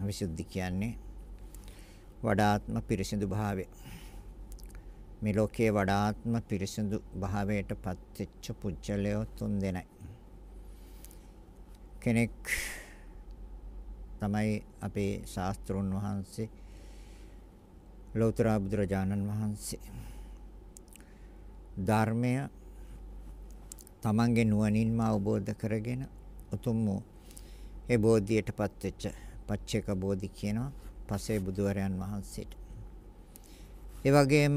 විසුද්ධි කියන්නේ වඩාත්ම පිරිසිදු භාවය. මේ ලෝකයේ වඩාත්ම පිරිසිදු භාවයට පත්වෙච්ච පුජ්‍යලයෝ තුන් දෙනයි. කෙනෙක් තමයි අපේ ශාස්ත්‍රුන් වහන්සේ ලෞතර බුදුරජාණන් වහන්සේ ධර්මය තමන්ගේ නුවණින්ම අවබෝධ කරගෙන උතුම් වූ ඒ බෝධියටපත් වෙච්ච පච්චේක බෝධි කියනවා පසේ බුදුවරයන් වහන්සේට. ඒ වගේම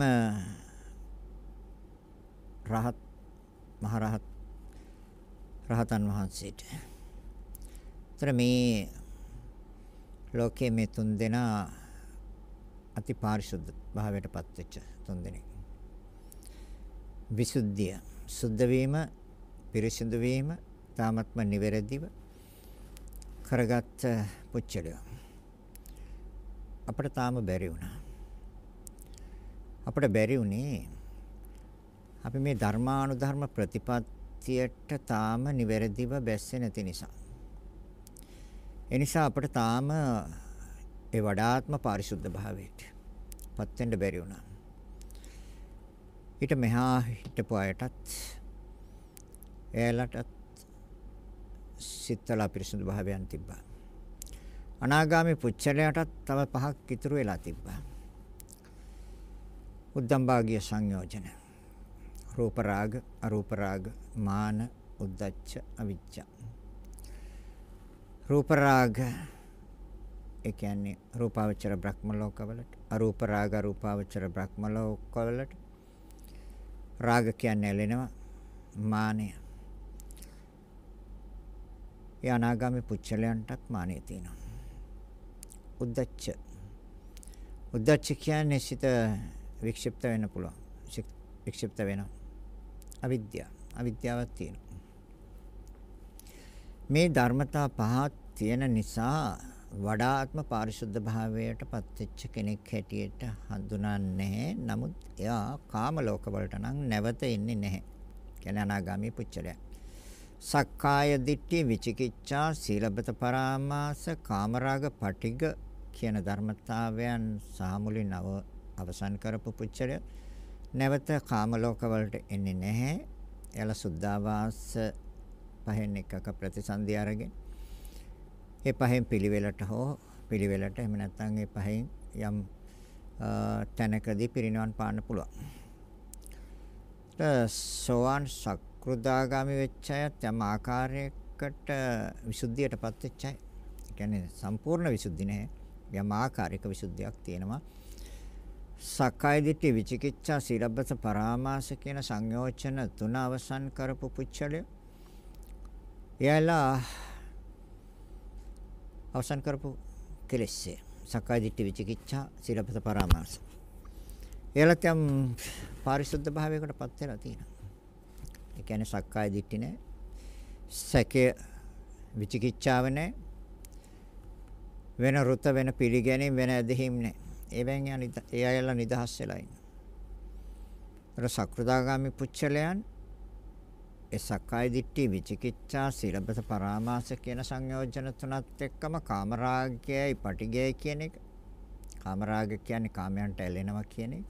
රහත් මහරහත් රහතන් වහන්සේට. ତර මේ ලෝකයේ මේ තුන් දෙනා අති පාරිශුද්ධ භාවයටපත් වෙච්ච තුන් දෙනෙක්. විසුද්ධිය සුද්ධ වීම පිරිසිදු වීම තාමත්ම නිවැරදිව කරගත් පුච්චලය. අපිට තාම බැරි වුණා. අපිට බැරි වුණේ අපි මේ ධර්මානුධර්ම ප්‍රතිපත්තියට තාම නිවැරදිව බැස්සේ නැති නිසා. ඒ නිසා අපිට තාම ඒ වඩාත්ම පාරිශුද්ධ භාවයට පත් වෙන්න බැරි වුණා. ඊට මෙහා හිටපු අයටත් එයාලටත් සිත්තල පිරිසුදු භාවයන් තිබ්බා. අනාගාමී පුච්චලයටත් තව පහක් ඉතුරු වෙලා තිබ්බා. උද්දම්භාගිය සංයෝජන. රූප රාග, අරූප රාග, මාන, උද්දච්ච, අවිජ්ජා. රූප රාග ඒ කියන්නේ රූපාවචර බ්‍රහ්ම ලෝකවලට, අරූප රාග, අරූපාවචර බ්‍රහ්ම ලෝකවලට රාග කියන්නේ ඇලෙනවා මානය ඒ අනාගාමී පුච්චලයන්ටත් මානෙ තියෙනවා. උද්දච්ච. උද්දච්ච කියන්නේ සිත වික්ෂිප්ත වෙන්න පුළුවන්. වික්ෂිප්ත වෙනවා. අවිද්‍යාව. අවිද්‍යාවක් තියෙනවා. මේ ධර්මතා පහ තියෙන නිසා වඩාත්ම පාරිශුද්ධ භාවයට පත්වෙච්ච කෙනෙක් හැටියට හඳුනන්නේ නමුත් එයා කාම ලෝක වලට නම් නැවත එන්නේ නැහැ. කියන්නේ අනාගාමී පුච්චලයක්. සක්කාය දිට්ඨි විචිකිච්ඡා සීලබත පරාමාස කාමරාග පටිග කියන ධර්මතාවයන් සාමුලින් අව අවසන් කරපු පුච්චරය නැවත කාම ලෝක වලට එන්නේ නැහැ. එයාලා සුද්ධාවාස පහෙන් එකක ප්‍රතිසන්දි අරගෙන ඒ පහෙන් පිළිවෙලට හෝ පිළිවෙලට එහෙම නැත්නම් ඒ පහෙන් යම් තැනකදී පිරිනවන් පාන්න පුළුවන්. සෝවාන් සක් කෘදාගාමි වෙච්ච අයත් යම් ආකාරයකට විසුද්ධියටපත් වෙච්ච අය. ඒ කියන්නේ සම්පූර්ණ විසුද්ධි නෑ. යම් ආකාරික විසුද්ධියක් තියෙනවා. සක්කාය දිට්ඨි විචිකිච්ඡා සීලබ්බත පරාමාස කියන සංයෝජන තුන අවසන් කරපු පුච්චලය. එයාලා අවසන් කරපු කෙලෙස්සේ සක්කාය දිට්ඨි විචිකිච්ඡා සීලබ්බත පරාමාස. එයාලත් යම් පාරිශුද්ධ භාවයකටපත් වෙලා තියෙනවා. ඒ කියන්නේ සක්කාය දිට්ඨි නැහැ. සැකය විචිකිච්ඡාව නැහැ. වෙන රුත වෙන පිළිගැනීම් වෙන ඇදහිම් නැහැ. ඒවෙන් ඒ අයලා නිදහස් වෙලා ඉන්නවා. අර සක්‍රදාගාමි පුච්චලයන් ඒ සක්කාය දිට්ඨි විචිකිච්ඡා සීලබත පරාමාස කියන සංයෝජන තුනත් එක්කම කාමරාගයයි පටිගයයි කියන එක. කාමරාග කියන්නේ කාමයන්ට ඇලෙනවා කියන එක.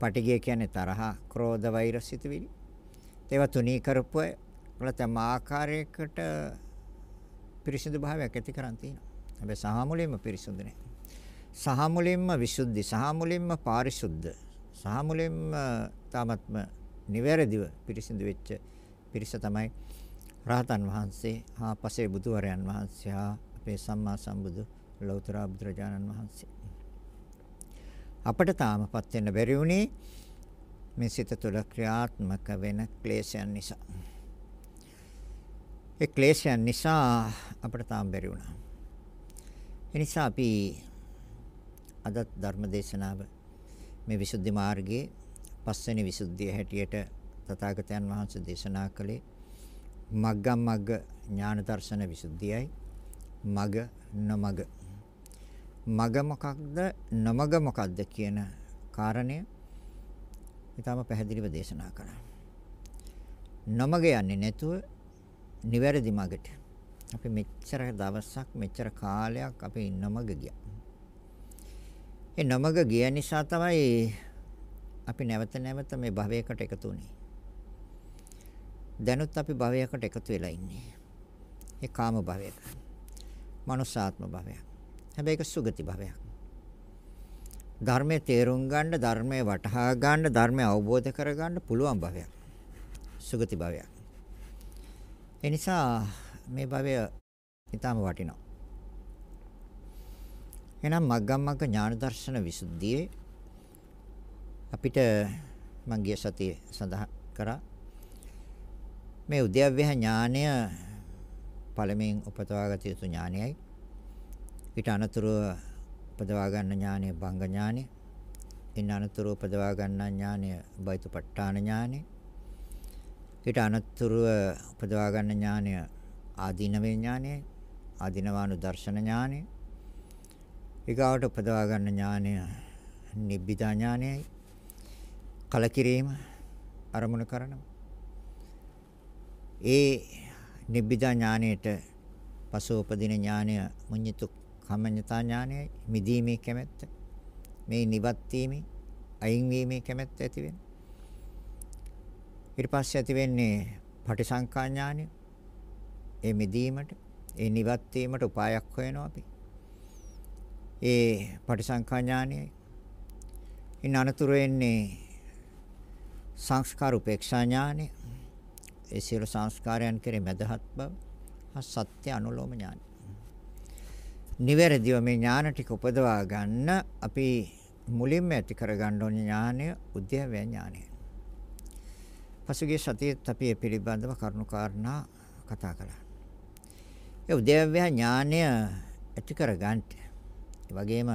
පටිගය කියන්නේ තරහ, ක්‍රෝධ, වෛර සිතුවිලි. ඒවා තුනී කරපුව වල තම ආකාරයකට පිරිසිදු භාවයක් ඇති කරන් තියෙනවා. හැබැයි සහ මුලින්ම පිරිසුදු නැහැ. සහ මුලින්ම විසුද්ධි, සහ මුලින්ම පාරිශුද්ධ, සහ මුලින්ම තාමත්ම නිවැරදිව පිරිසිදු වෙච්ච පිරිස තමයි රහතන් වහන්සේ හා පසේ බුදුවරයන් වහන්සේ හා අපේ සම්මා සම්බුදු ලෞතර බුදුරජාණන් වහන්සේ. අපට තාමපත් වෙන්න බැරි වුණේ මේ සිත තුළ ක්‍රියාත්මක වෙන ක්ලේශයන් නිසා. ඒ ක්ලේශයන් නිසා අපිට තාම බැරි වුණා. ඒ නිසා අපි අද ධර්ම දේශනාව මේ විසුද්ධි මාර්ගයේ පස්වෙනි විසුද්ධිය හැටියට තථාගතයන් වහන්සේ දේශනා කළේ මග්ගම් මග්ග ඥාන දර්ශන විසුද්ධියයි මග නොමග මග මොකක්ද නොමග මොකක්ද කියන කාරණය ඊටම පැහැදිලිව දේශනා කළා. නොමග යන්නේ නැතුව නිවැරදි මගට අපි මෙච්චර දවසක් මෙච්චර කාලයක් අපි නමග ගියා. ඒ නමග ගිය නිසා තමයි අපි නැවත නැවත මේ භවයකට එකතු වුනේ. දැනුත් අපි භවයකට එකතු වෙලා ඉන්නේ. ඒ කාම භවයක. මනුසාත්ම භවයක්. හැබැයි ඒක සුගති භවයක්. ධර්මයේ තේරුම් ගන්න, ධර්මයේ වටහා ගන්න, ධර්මය අවබෝධ කර ගන්න පුළුවන් භවයක්. සුගති භවයක්. ඒ නිසා මේ භවය ඊටම වටිනවා. එහෙනම් මග්ගමග්ග ඥාන දර්ශන විසුද්ධියේ අපිට මං ගිය සතියේ සඳහන් කරා මේ උද්‍යව්‍ය ඥානය පළමුවෙන් උපතවාගත යුතු ඥානයයි ඊට අනතුරුව උපදවා ගන්න ඥානය භංග ඥානය ඉන් අනතුරුව උපදවා ගන්න ඥානය බයිතුපට්ඨාන ඥානය ඊට අනතුරුව උපදවා ගන්න ඥානය ආදීනවේ ඥානයයි ආදීනවානු දර්ශන ඥානය ඊගාවට උපදවා ගන්න ඥානය නිබ්බිදා ඥානයයි කලකිරීම අරමුණු කරනවා. ඒ නිබ්බිදා ඥානයට පසු උපදින ඥානය මුඤ්ඤිතු කම්මඤ්ඤතා ඥානයයි මිදීමේ කැමැත්ත මේ නිවත් වීමේ අයින් වීමේ කැමැත්ත ඇති වෙන. ඊට පස්සේ ඇති වෙන්නේ පටිසංකා ඥානය ඒ මිදීමට ඒ නිවත් වීමට උපායක් හොයනවා අපි. ඒ පටිසංකා ඥානයයි ඉන් අනතුරු වෙන්නේ සංස්කාර උපේක්ෂා ඥානය ඒ සියලු සංස්කාරයන් කෙරේ මැදහත් බව සත්‍ය අනුලෝම ඥාන. නිවැරදිව මේ ඥාන ටික උපදවා ගන්න අපි මුලින්ම ඇති කර ගන්න ඕන ඥානය උද්‍යව්‍ය ඥානය. පසුගිය සතියේත් අපි මේ පිළිබඳව කරුණු කාරණා කතා කළා. ඒ උද්‍යව්‍ය ඥානය ඇති කර ගන්නට ඒ වගේම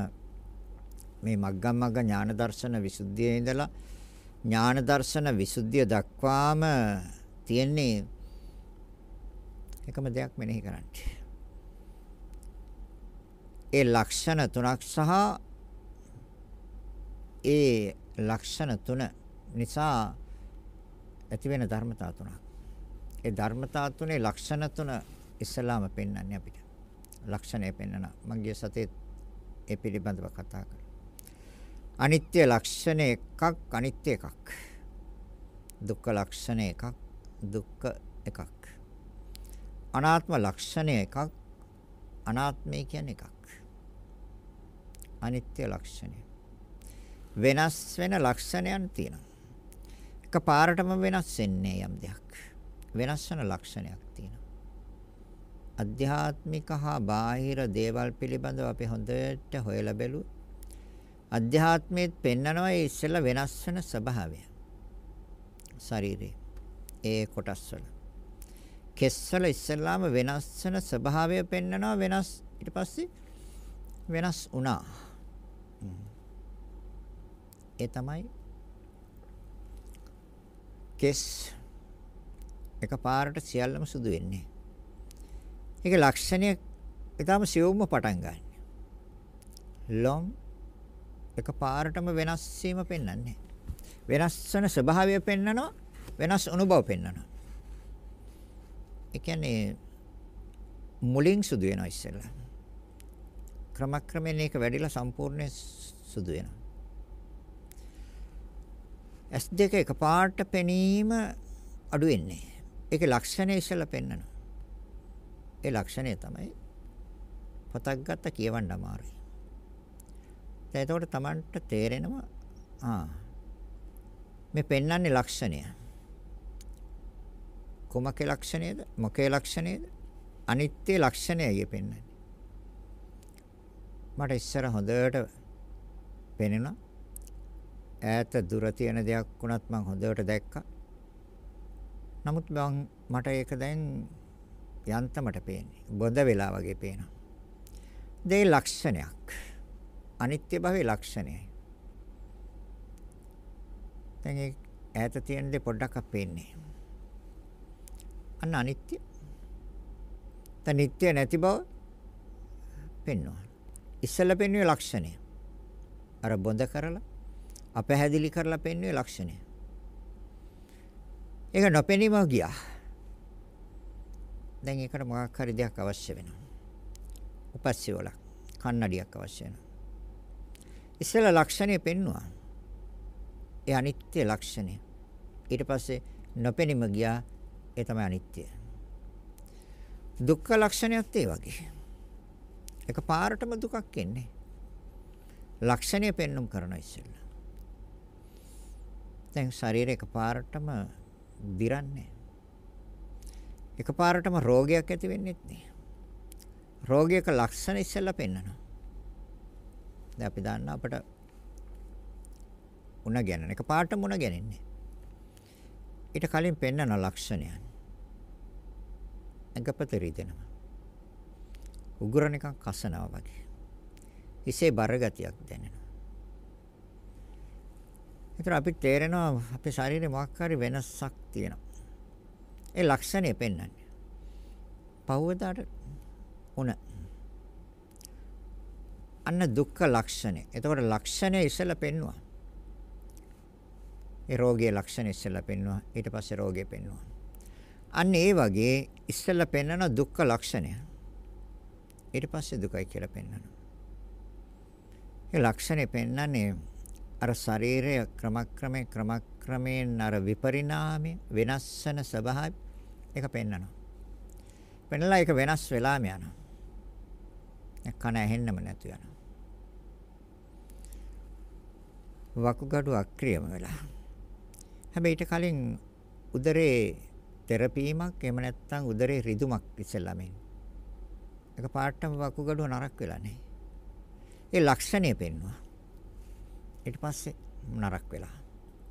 මේ මග්ගමග්ග ඥාන දර්ශන විසුද්ධියේ ඉඳලා ඥාන දර්ශන විසුද්ධිය දක්වාම තියෙන්නේ එකම දෙයක් මෙනෙහි කරන්න. ඒ ලක්ෂණ තුනක් සහ ඒ ලක්ෂණ තුන නිසා ඇති වෙන ධර්මතා තුනක්. ඒ ධර්මතා තුනේ ලක්ෂණ තුන ඉස්සලාම පෙන්වන්නේ අපිට. ලක්ෂණය පෙන්වන මගේ සතේ ඒ පිළිබඳව කතා කරා. අනිත්‍ය ලක්ෂණ එකක් අනිත්‍ය එකක්. දුක්ඛ ලක්ෂණ එකක් දුක්ඛ එකක්. අනාත්ම ලක්ෂණය එකක් අනාත්මය කියන්නේ එකක්. අනිත්‍ය ලක්ෂණය. වෙනස් වෙන ලක්ෂණයන් තියෙනවා. එක පාරටම වෙනස් වෙන්නේ යම් දෙයක්. වෙනස් වෙන ලක්ෂණයක් තියෙනවා. අධ්‍යාත්මික හා බාහිර දේවල් පිළිබඳව අපි හොඳට හොයලා බැලුවොත් අධ්‍යාත්මයේත් පෙන්නනවා ඒ ඉස්සෙල්ලා වෙනස් වෙන ස්වභාවය. ශරීරේ ඒ කොටස් වල. කෙස්වල ඉස්සෙල්ලාම වෙනස් වෙන ස්වභාවය පෙන්නනවා වෙනස් ඊට පස්සේ වෙනස් වුණා. ඒ තමයි කෙස් එකපාරට සියල්ලම සුදු වෙන්නේ. ඒක ලක්ෂණය ඊටම සියුම්ව පටන් ගන්න. ලොම් එකපාරටම වෙනස් වීම පෙන්වන්නේ. වෙනස් වෙන ස්වභාවය පෙන්නනවා වෙනස් අනුභව පෙන්වනවා. ඒ කියන්නේ මුලින් සුදු වෙනවා ඉස්සෙල්ලා. ක්‍රමක්‍රමයෙන් ඒක වැඩිලා සම්පූර්ණ සුදු වෙනවා. S2 එකපාරට පෙනීම අඩු වෙන්නේ. ඒකේ ලක්ෂණය ඉස්සෙල්ලා පෙන්වනවා. ඒ ලක්ෂණය තමයි පතක් ගත්ත කියවන්න අමාරුයි. දැන් එතකොට Tamanට තේරෙනවා ආ මේ පෙන්වන්නේ ලක්ෂණය. කුමකේ ලක්ෂණයද? මොකේ ලක්ෂණයද? අනිත්‍ය ලක්ෂණයයි පෙන්වන්නේ. මට ඉස්සර හොඳට පෙනෙනවා. ඈත දුර තියෙන දෙයක් වුණත් මම හොඳට දැක්කා. නමුත් මම මට ඒක දැන් යන්තමට පේන්නේ. බොඳ වෙලා වගේ පේනවා. දෙය ලක්ෂණයක්. අනිත්‍ය භවයේ ලක්ෂණයයි. දැන් ඒ ඈත තියෙන දේ පොඩ්ඩක් අපේන්නේ. අන්න අනිත්‍ය. දැන් නිට්ටය නැති බව පෙන්වනවා. ඉස්සෙල්ලා පෙන්වුවේ ලක්ෂණය. අර බොඳ කරලා අපහැදිලි කරලා පෙන්වුවේ ලක්ෂණය. ඒක නොපෙනීම ගියා. දැන් ඒකට මොකක් හරි දෙයක් අවශ්‍ය වෙනවා. උපස්සිවලක් කන්නඩියක් අවශ්‍ය වෙනවා. ඉස්සෙල්ලා ලක්ෂණය පෙන්නවා. ඒ අනිත්‍ය ලක්ෂණය. ඊට පස්සේ නොපෙනීම ගියා ඒ තමයි අනිත්‍ය. දුක්ඛ ලක්ෂණයත් ඒ වගේ. එක පාරටම දුකක් එන්නේ. ලක්ෂණය පෙන්눔 කරන ඉස්සෙල්ලා. දැන් ශරීරය එක පාරටම දිරන්නේ. එක පාරටම රෝගයක් ඇති වෙන්නේත් නෑ. රෝගයක ලක්ෂණ ඉස්සෙල්ලා පෙන්වනවා. දැන් අපි දන්නා අපට උණ ගැනෙන එක පාරටම උණ ගැනෙන්නේ. ඊට කලින් පෙන්වන ලක්ෂණයන්. ඇඟපත රිදෙනවා. උගුර නිකන් කසනවා වගේ. හිසේ බර ගතියක් දැනෙනවා. ඒතර අපිට තේරෙනවා අපේ ශරීරේ මොකක් හරි වෙනසක් තියෙනවා. ඒ ලක්ෂණය පෙන්වන්නේ. පවවදාට උණ. අන්න දුක්ඛ ලක්ෂණය. එතකොට ලක්ෂණය ඉස්සෙල්ලා පෙන්වුවා. ඒ රෝගයේ ලක්ෂණ ඉස්සෙල්ලා පෙන්වුවා. ඊට පස්සේ රෝගය පෙන්වුවා. අන්න ඒ වගේ ඉස්සෙල්ලා පෙන්වන දුක්ඛ ලක්ෂණය. ඊට පස්සේ දුකයි කියලා පෙන්වනවා. ඒ ලක්ෂණය පෙන්වන්නේ අර ශරීරය ක්‍රමක්‍රමයෙන් ක්‍රමක්‍රමයෙන් අර විපරිණාමය වෙනස් වෙන ස්වභාවය ඒක පෙන්වනවා. පෙන්ලා ඒක වෙනස් වෙලාම යනවා. කන ඇහෙන්නම නැතු යනවා. වකුගඩු අක්‍රියම වෙලා. හැබැයි ඊට කලින් උදරේ තෙරපීමක් එහෙම නැත්නම් උදරේ රිදුමක් ඉස්සෙල්ලාම එන්නේ. ඒක පාටම වකුගඩුව නරක් වෙලා නැහැ. ඒ ලක්ෂණය පෙන්වුවා. ඊට පස්සේ නරක් වෙලා.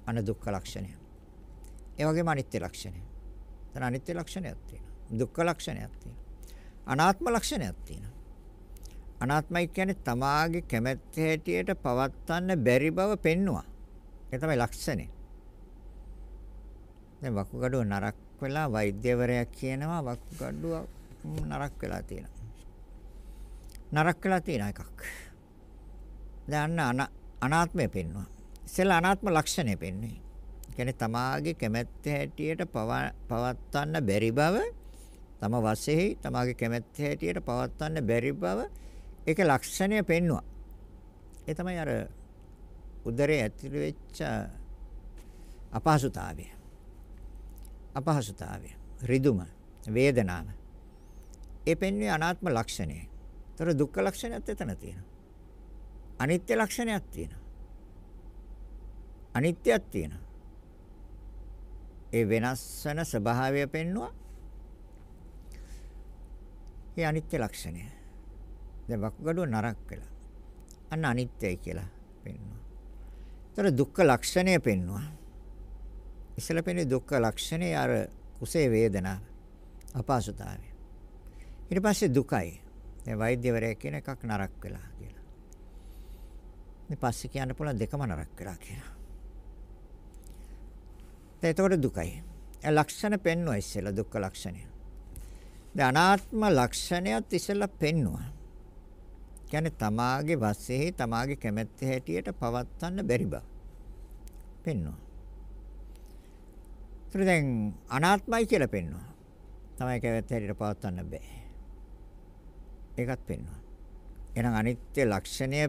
අන දුක්ඛ ලක්ෂණය. ඒ වගේම අනිත්‍ය ලක්ෂණය. එතන අනිත්‍ය ලක්ෂණයක් තියෙනවා. දුක්ඛ ලක්ෂණයක් තියෙනවා. අනාත්ම ලක්ෂණයක් තියෙනවා. අනාත්මයි කියන්නේ තමාගේ කැමැත්ත හැටියට පවත්වන්න බැරි බව පෙන්නවා. ඒ තමයි ලක්ෂණය. දැන් වකුගඩුව නරක් වෙලා වෛද්‍යවරයා කියනවා වකුගඩුව නරක් වෙලා තියෙනවා. නරක් වෙලා තියෙන එකක්. දැන් අනාත්මය පෙන්වනවා. ඉතින් අනාත්ම ලක්ෂණය පෙන්වන්නේ. කියන්නේ තමාගේ කැමැත්ත හැටියට පවත්වන්න බැරි බව තම වශයෙන් තමාගේ කැමැත්ත හැටියට පවත්වන්න බැරි බව ඒකේ ලක්ෂණය පෙන්වුවා. ඒ තමයි අර උදරයේ ඇතුළු වෙච්ච අපහසුතාවය. අපහසුතාවය, රිදුම, වේදනාව. ඒ පෙන්වන්නේ අනාත්ම ලක්ෂණය. ඒතර දුක්ඛ ලක්ෂණයත් එතන තියෙනවා. අනිත්‍ය ලක්ෂණයක් තියෙනවා. අනිත්‍යයක් තියෙනවා. ඒ වෙනස් වෙන ස්වභාවය පෙන්වුවා. ඒ අනිත්‍ය ලක්ෂණය. දැන් වකුගඩුව නරක් වෙලා. අන්න අනිත්‍යයි කියලා පෙන්වනවා. ඒතර දුක්ඛ ලක්ෂණය පෙන්වනවා. ඉස්සෙල්ලා පෙන්නේ දුක්ඛ ලක්ෂණේ අර කුසේ වේදනාව අපහසුතාවය. ඊට පස්සේ දුකයි. දැන් වෛද්‍යවරයා කියන එකක් නරක් වෙලා කියලා. ඊට පස්සේ කියන්න පුළුවන් දෙකම නරක් වෙලා කියලා. දැන් එතකොට දුකයි. ඒ ලක්ෂණ පෙන්වුවා ඉස්සෙල්ලා දුක්ඛ ලක්ෂණය. දැන් අනාත්ම ලක්ෂණයත් ඉස්සෙල්ලා පෙන්වුවා. කියන්නේ තමාගේ වශයෙන් තමාගේ කැමැත්ත හැටියට පවත්වන්න බැරි බව. පෙන්වනවා. ඒතර දැන් අනාත්මයි කියලා පෙන්වනවා. තමයි කැමැත්ත හැටියට පවත්වන්න බෑ. ඒකත් පෙන්වනවා. එහෙනම් අනිත්‍ය ලක්ෂණය